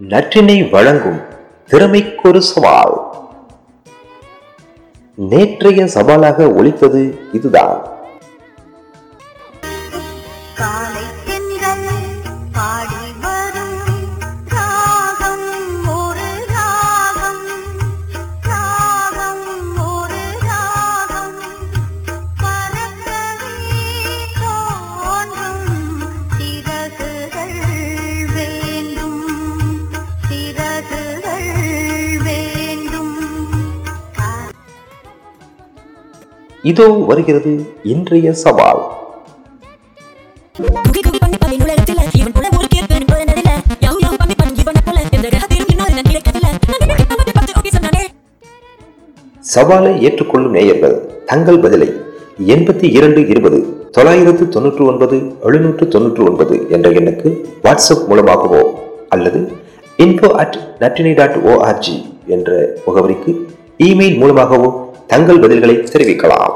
நற்றினை வழங்கும் திறமைக்கொரு சவால். நேற்றைய சவாலாக ஒழித்தது இதுதான். இதோ வருகிறது இன்றைய சவால். சவாலை ஏற்றுக்கொள்ளும் நேயர்கள் தங்கள் பதிலை எண்பத்தி இரண்டு இருபது தொள்ளாயிரத்து தொன்னூற்று ஒன்பது எழுநூற்று தொன்னூற்று ஒன்பது என்ற எண்ணுக்கு வாட்ஸ்அப் மூலமாகவோ அல்லது இன்ஃபோ அட் நட்டினை டாட் ஓஆர்ஜி என்ற முகவரிக்கு இமெயில் மூலமாகவோ தங்கள் பதில்களை தெரிவிக்கலாம்.